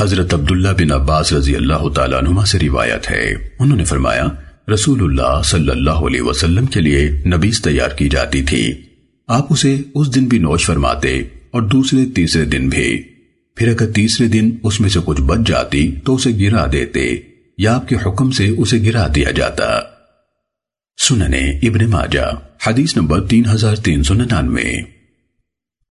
حضرت عبداللہ بن عباس رضی اللہ تعالیٰ عنہ سے روایت ہے۔ انہوں نے فرمایا، رسول اللہ صلی اللہ علیہ وسلم کے لیے نبیز تیار کی جاتی تھی۔ آپ اسے اس دن بھی نوش فرماتے اور دوسرے تیسرے دن بھی۔ پھر اگر تیسرے دن اس میں سے کچھ بچ جاتی تو اسے گرا دیتے یا آپ کے حکم سے اسے گرا دیا جاتا۔ سننے ابن ماجہ، حدیث نمبر تین ہزار تین سو ننانوے۔